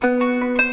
Música